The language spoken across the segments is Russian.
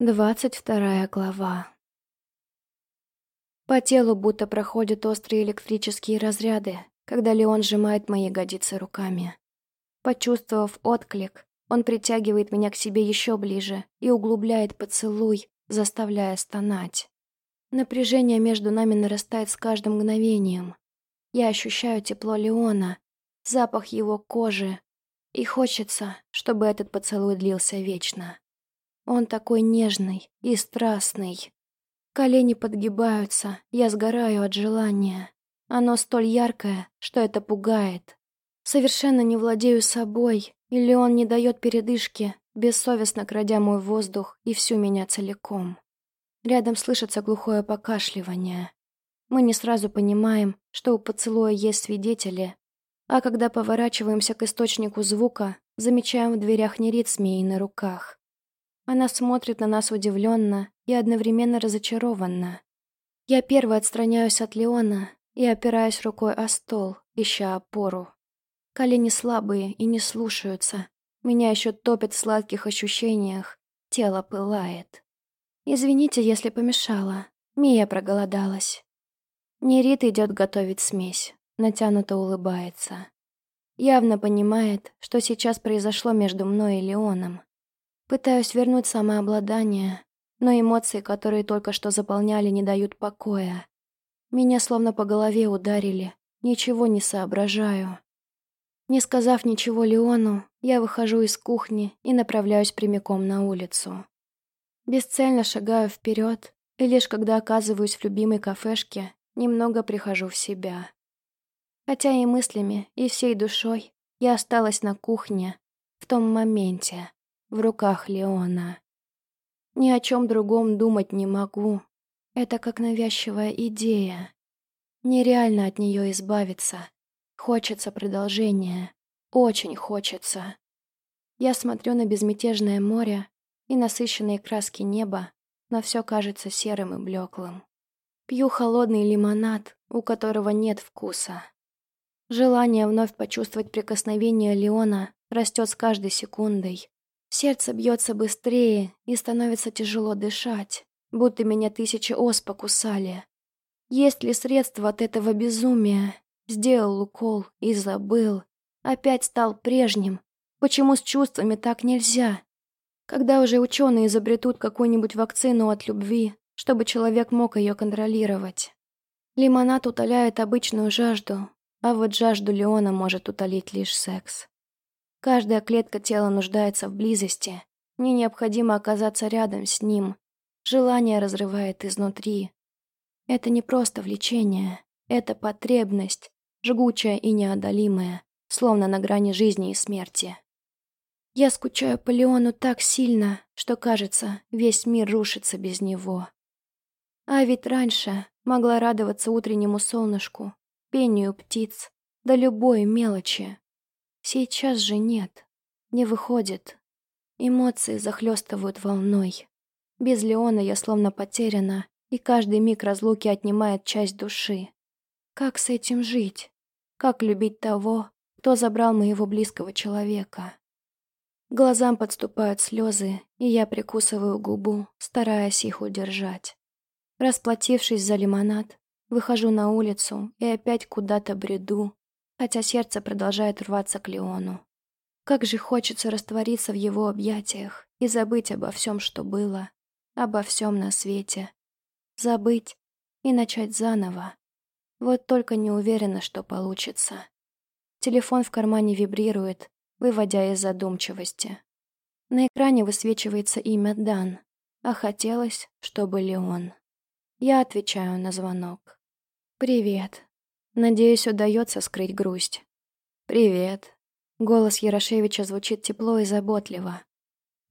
Двадцать вторая глава. По телу будто проходят острые электрические разряды, когда Леон сжимает мои ягодицы руками. Почувствовав отклик, он притягивает меня к себе еще ближе и углубляет поцелуй, заставляя стонать. Напряжение между нами нарастает с каждым мгновением. Я ощущаю тепло Леона, запах его кожи, и хочется, чтобы этот поцелуй длился вечно. Он такой нежный и страстный. Колени подгибаются, я сгораю от желания. Оно столь яркое, что это пугает. Совершенно не владею собой, или он не дает передышки, бессовестно крадя мой воздух и всю меня целиком. Рядом слышится глухое покашливание. Мы не сразу понимаем, что у поцелуя есть свидетели, а когда поворачиваемся к источнику звука, замечаем в дверях Нерит с Мией на руках. Она смотрит на нас удивленно и одновременно разочарованно. Я первой отстраняюсь от Леона и опираюсь рукой о стол, ища опору. Колени слабые и не слушаются. Меня еще топит в сладких ощущениях. Тело пылает. Извините, если помешала. Мия проголодалась. Нерит идет готовить смесь. Натянуто улыбается. Явно понимает, что сейчас произошло между мной и Леоном. Пытаюсь вернуть самообладание, но эмоции, которые только что заполняли, не дают покоя. Меня словно по голове ударили, ничего не соображаю. Не сказав ничего Леону, я выхожу из кухни и направляюсь прямиком на улицу. Бесцельно шагаю вперед, и лишь когда оказываюсь в любимой кафешке, немного прихожу в себя. Хотя и мыслями, и всей душой я осталась на кухне в том моменте в руках Леона. Ни о чем другом думать не могу. Это как навязчивая идея. Нереально от нее избавиться. Хочется продолжения. Очень хочется. Я смотрю на безмятежное море и насыщенные краски неба, но все кажется серым и блеклым. Пью холодный лимонад, у которого нет вкуса. Желание вновь почувствовать прикосновение Леона растет с каждой секундой. Сердце бьется быстрее и становится тяжело дышать, будто меня тысячи ос покусали. Есть ли средства от этого безумия? Сделал укол и забыл. Опять стал прежним. Почему с чувствами так нельзя? Когда уже ученые изобретут какую-нибудь вакцину от любви, чтобы человек мог ее контролировать? Лимонад утоляет обычную жажду, а вот жажду Леона может утолить лишь секс. Каждая клетка тела нуждается в близости. Мне необходимо оказаться рядом с ним. Желание разрывает изнутри. Это не просто влечение. Это потребность, жгучая и неодолимая, словно на грани жизни и смерти. Я скучаю по Леону так сильно, что, кажется, весь мир рушится без него. А ведь раньше могла радоваться утреннему солнышку, пению птиц, да любой мелочи. Сейчас же нет. Не выходит. Эмоции захлестывают волной. Без Леона я словно потеряна, и каждый миг разлуки отнимает часть души. Как с этим жить? Как любить того, кто забрал моего близкого человека? Глазам подступают слезы, и я прикусываю губу, стараясь их удержать. Расплатившись за лимонад, выхожу на улицу и опять куда-то бреду, хотя сердце продолжает рваться к Леону. Как же хочется раствориться в его объятиях и забыть обо всем, что было, обо всем на свете. Забыть и начать заново. Вот только не уверена, что получится. Телефон в кармане вибрирует, выводя из задумчивости. На экране высвечивается имя Дан, а хотелось, чтобы Леон. Я отвечаю на звонок. «Привет», Надеюсь, удается скрыть грусть. «Привет». Голос Ярошевича звучит тепло и заботливо.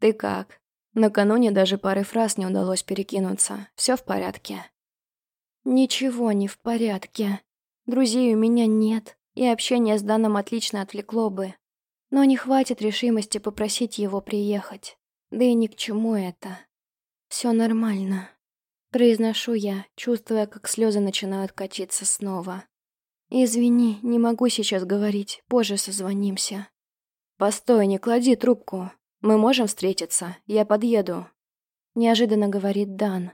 «Ты как?» Накануне даже пары фраз не удалось перекинуться. Все в порядке?» «Ничего не в порядке. Друзей у меня нет, и общение с Даном отлично отвлекло бы. Но не хватит решимости попросить его приехать. Да и ни к чему это. Все нормально». Произношу я, чувствуя, как слезы начинают катиться снова. «Извини, не могу сейчас говорить, позже созвонимся». «Постой, не клади трубку. Мы можем встретиться, я подъеду». неожиданно говорит Дан.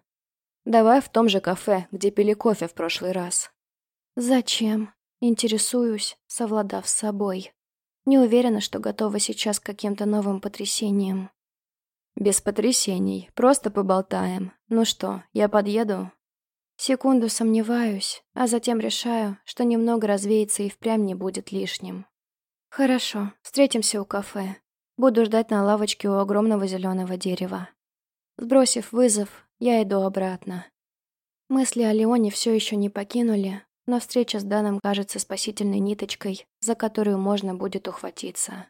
Давай в том же кафе, где пили кофе в прошлый раз. Зачем? Интересуюсь, совладав с собой. Не уверена, что готова сейчас к каким-то новым потрясениям. Без потрясений, просто поболтаем. Ну что, я подъеду? Секунду сомневаюсь, а затем решаю, что немного развеяться и впрямь не будет лишним. Хорошо, встретимся у кафе. Буду ждать на лавочке у огромного зеленого дерева. Сбросив вызов, я иду обратно. Мысли о Леоне все еще не покинули, но встреча с Даном кажется спасительной ниточкой, за которую можно будет ухватиться.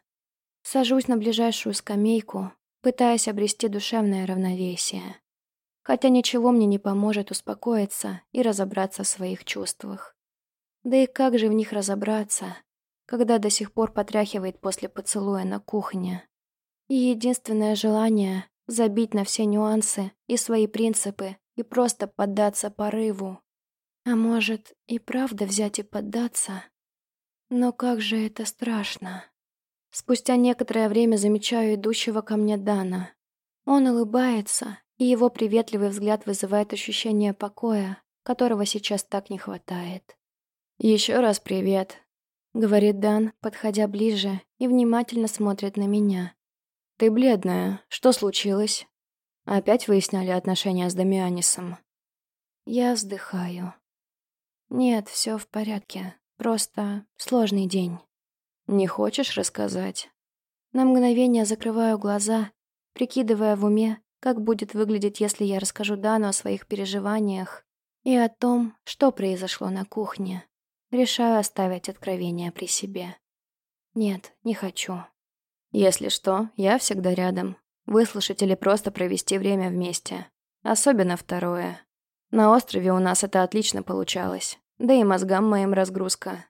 Сажусь на ближайшую скамейку, пытаясь обрести душевное равновесие. Хотя ничего мне не поможет успокоиться и разобраться в своих чувствах. Да и как же в них разобраться, когда до сих пор потряхивает после поцелуя на кухне? И единственное желание — забить на все нюансы и свои принципы и просто поддаться порыву. А может, и правда взять и поддаться? Но как же это страшно. Спустя некоторое время замечаю идущего ко мне Дана. Он улыбается, и его приветливый взгляд вызывает ощущение покоя, которого сейчас так не хватает. «Еще раз привет», — говорит Дан, подходя ближе и внимательно смотрит на меня. «Ты бледная. Что случилось?» Опять выясняли отношения с Дамианисом. Я вздыхаю. Нет, все в порядке. Просто сложный день. Не хочешь рассказать? На мгновение закрываю глаза, прикидывая в уме, как будет выглядеть, если я расскажу Дану о своих переживаниях и о том, что произошло на кухне. Решаю оставить откровение при себе. Нет, не хочу. Если что, я всегда рядом. Выслушать или просто провести время вместе. Особенно второе. На острове у нас это отлично получалось. Да и мозгам моим разгрузка.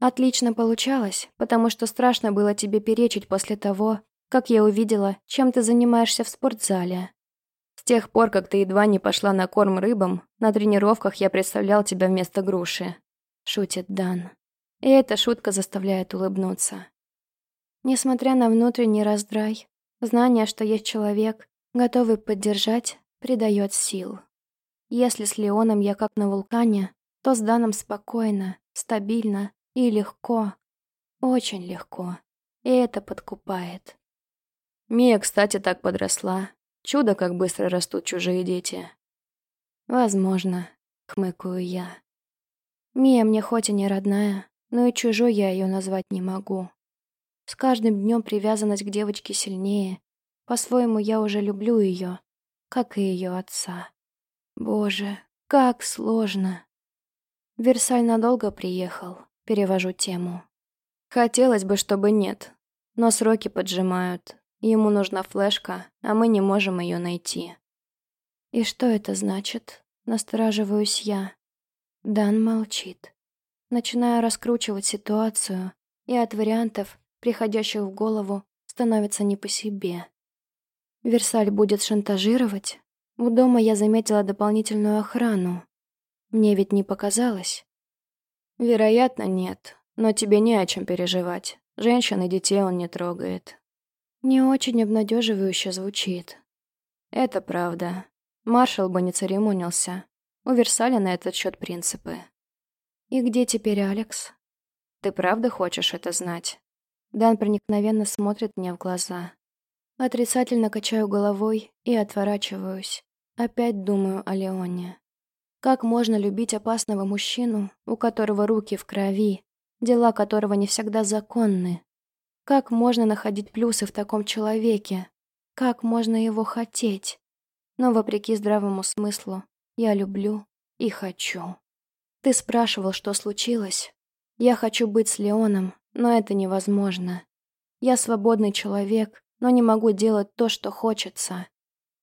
Отлично получалось, потому что страшно было тебе перечить после того, как я увидела, чем ты занимаешься в спортзале. С тех пор, как ты едва не пошла на корм рыбам, на тренировках я представлял тебя вместо груши. Шутит Дан. И эта шутка заставляет улыбнуться. Несмотря на внутренний раздрай, знание, что есть человек, готовый поддержать, придает сил. Если с Леоном я как на вулкане, то с Даном спокойно, стабильно и легко. Очень легко. И это подкупает. Мия, кстати, так подросла. Чудо, как быстро растут чужие дети. Возможно, хмыкаю я. Мия мне хоть и не родная, но и чужой я ее назвать не могу. С каждым днем привязанность к девочке сильнее. По-своему, я уже люблю ее, как и ее отца. Боже, как сложно. Версаль надолго приехал. Перевожу тему. Хотелось бы, чтобы нет. Но сроки поджимают. Ему нужна флешка, а мы не можем ее найти. И что это значит? Настораживаюсь я. Дан молчит. Начинаю раскручивать ситуацию, и от вариантов, приходящих в голову, становится не по себе. Версаль будет шантажировать? У дома я заметила дополнительную охрану. Мне ведь не показалось. Вероятно, нет. Но тебе не о чем переживать. Женщин и детей он не трогает. Не очень обнадеживающе звучит. Это правда. Маршал бы не церемонился. У Версаля на этот счет принципы. И где теперь Алекс? Ты правда хочешь это знать? Дан проникновенно смотрит мне в глаза. Отрицательно качаю головой и отворачиваюсь. Опять думаю о Леоне. Как можно любить опасного мужчину, у которого руки в крови, дела которого не всегда законны? Как можно находить плюсы в таком человеке? Как можно его хотеть? Но, вопреки здравому смыслу, я люблю и хочу. Ты спрашивал, что случилось? Я хочу быть с Леоном, но это невозможно. Я свободный человек, но не могу делать то, что хочется.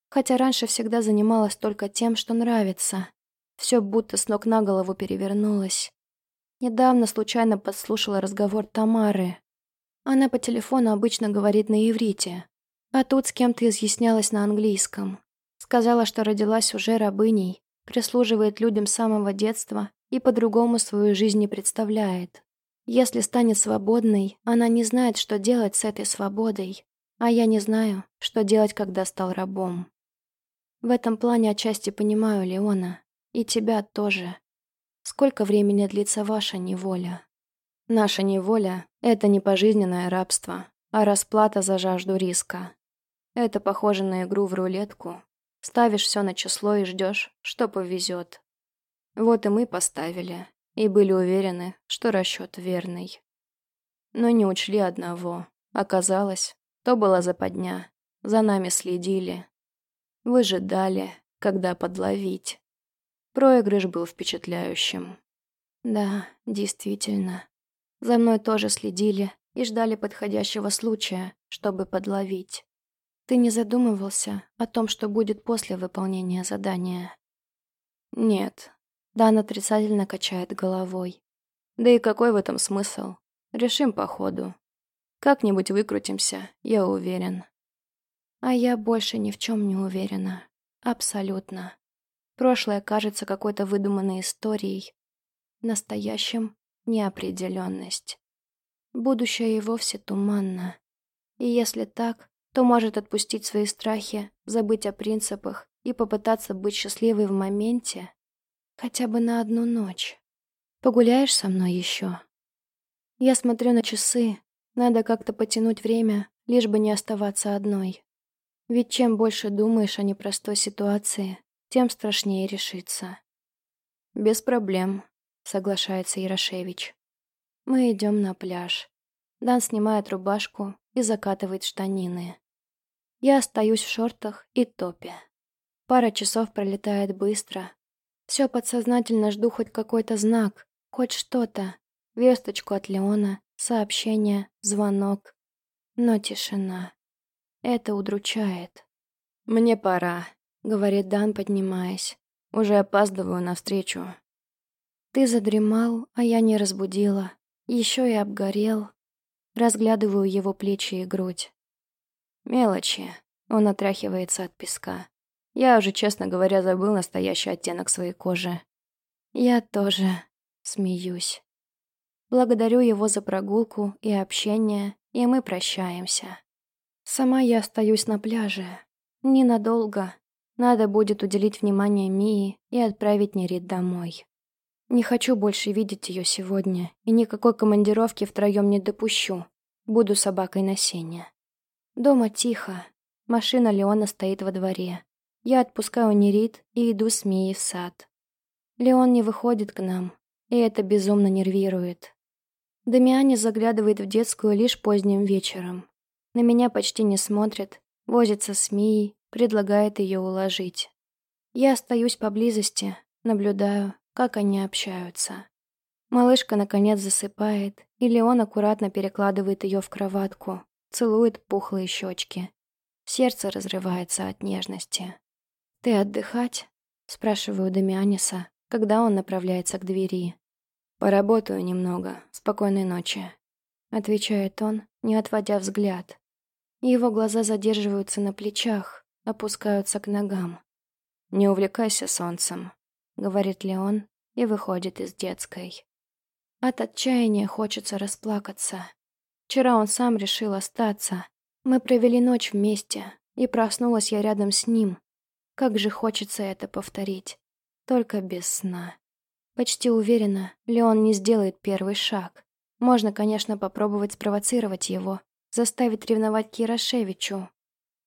Хотя раньше всегда занималась только тем, что нравится. Все будто с ног на голову перевернулось. Недавно случайно подслушала разговор Тамары. Она по телефону обычно говорит на иврите, а тут с кем-то изъяснялась на английском. Сказала, что родилась уже рабыней, прислуживает людям с самого детства и по-другому свою жизнь не представляет. Если станет свободной, она не знает, что делать с этой свободой, а я не знаю, что делать, когда стал рабом. В этом плане отчасти понимаю Леона. И тебя тоже. Сколько времени длится ваша неволя? Наша неволя — это не пожизненное рабство, а расплата за жажду риска. Это похоже на игру в рулетку. Ставишь все на число и ждешь, что повезет. Вот и мы поставили, и были уверены, что расчет верный. Но не учли одного. Оказалось, то была западня. За нами следили. Выжидали, когда подловить. Проигрыш был впечатляющим. Да, действительно. За мной тоже следили и ждали подходящего случая, чтобы подловить. Ты не задумывался о том, что будет после выполнения задания? Нет. Дан отрицательно качает головой. Да и какой в этом смысл? Решим по ходу. Как-нибудь выкрутимся, я уверен. А я больше ни в чем не уверена. Абсолютно. Прошлое кажется какой-то выдуманной историей. Настоящим — неопределенность. Будущее и вовсе туманно. И если так, то может отпустить свои страхи, забыть о принципах и попытаться быть счастливой в моменте хотя бы на одну ночь. Погуляешь со мной еще? Я смотрю на часы. Надо как-то потянуть время, лишь бы не оставаться одной. Ведь чем больше думаешь о непростой ситуации, тем страшнее решиться. «Без проблем», — соглашается Ярошевич. Мы идем на пляж. Дан снимает рубашку и закатывает штанины. Я остаюсь в шортах и топе. Пара часов пролетает быстро. Все подсознательно жду хоть какой-то знак, хоть что-то. Весточку от Леона, сообщение, звонок. Но тишина. Это удручает. «Мне пора», — говорит Дан, поднимаясь. «Уже опаздываю навстречу». «Ты задремал, а я не разбудила. Еще и обгорел». Разглядываю его плечи и грудь. «Мелочи». Он отряхивается от песка. Я уже, честно говоря, забыл настоящий оттенок своей кожи. Я тоже смеюсь. Благодарю его за прогулку и общение, и мы прощаемся. Сама я остаюсь на пляже. Ненадолго. Надо будет уделить внимание Мии и отправить Нерит домой. Не хочу больше видеть ее сегодня, и никакой командировки втроем не допущу. Буду собакой на сене. Дома тихо. Машина Леона стоит во дворе. Я отпускаю Нерит и иду с Мией в сад. Леон не выходит к нам, и это безумно нервирует. Дамиане заглядывает в детскую лишь поздним вечером. На меня почти не смотрит, возится с Мией, предлагает ее уложить. Я остаюсь поблизости, наблюдаю, как они общаются. Малышка наконец засыпает, и Леон аккуратно перекладывает ее в кроватку, целует пухлые щечки. Сердце разрывается от нежности. «Ты отдыхать?» — спрашиваю Дамианиса, когда он направляется к двери. «Поработаю немного. Спокойной ночи», — отвечает он, не отводя взгляд. Его глаза задерживаются на плечах, опускаются к ногам. «Не увлекайся солнцем», — говорит Леон и выходит из детской. От отчаяния хочется расплакаться. Вчера он сам решил остаться. Мы провели ночь вместе, и проснулась я рядом с ним. Как же хочется это повторить. Только без сна. Почти уверена, Леон не сделает первый шаг. Можно, конечно, попробовать спровоцировать его, заставить ревновать Кирошевичу.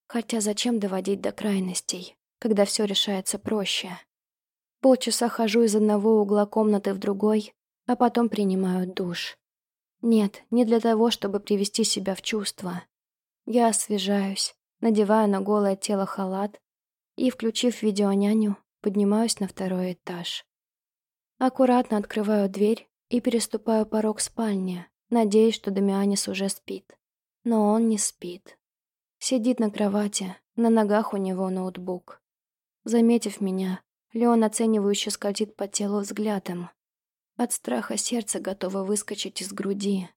Хотя зачем доводить до крайностей, когда все решается проще? Полчаса хожу из одного угла комнаты в другой, а потом принимаю душ. Нет, не для того, чтобы привести себя в чувство. Я освежаюсь, надеваю на голое тело халат и, включив видеоняню, поднимаюсь на второй этаж. Аккуратно открываю дверь и переступаю порог спальни, надеясь, что Дамианис уже спит. Но он не спит. Сидит на кровати, на ногах у него ноутбук. Заметив меня, Леон оценивающе скользит по телу взглядом. От страха сердце готово выскочить из груди.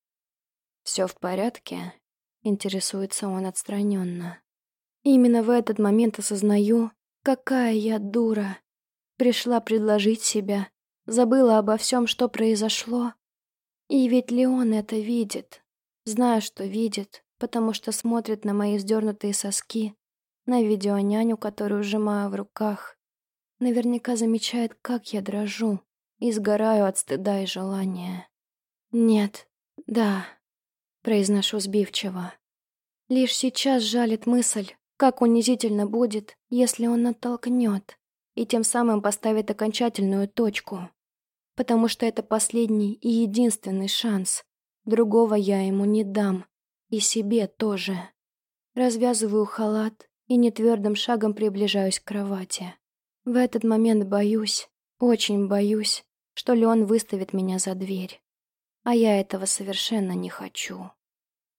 «Все в порядке?» — интересуется он отстраненно. Именно в этот момент осознаю, какая я дура. Пришла предложить себя, забыла обо всем, что произошло. И ведь Леон это видит. Знаю, что видит, потому что смотрит на мои вздернутые соски, на видеоняню, которую сжимаю в руках. Наверняка замечает, как я дрожу и сгораю от стыда и желания. «Нет, да», — произношу сбивчиво. Лишь сейчас жалит мысль, как унизительно будет, если он оттолкнет и тем самым поставит окончательную точку. Потому что это последний и единственный шанс. Другого я ему не дам. И себе тоже. Развязываю халат и нетвердым шагом приближаюсь к кровати. В этот момент боюсь, очень боюсь, что Леон выставит меня за дверь. А я этого совершенно не хочу.